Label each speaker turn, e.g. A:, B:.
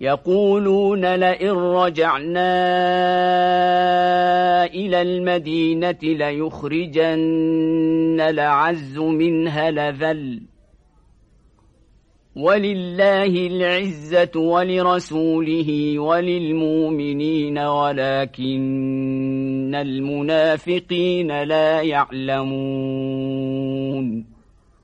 A: يقولون لئن رجعنا إلى المدينة ليخرجن لعز منها لذل. ولله العزة ولرسوله وللمؤمنين ولكن المنافقين لا يعلمون.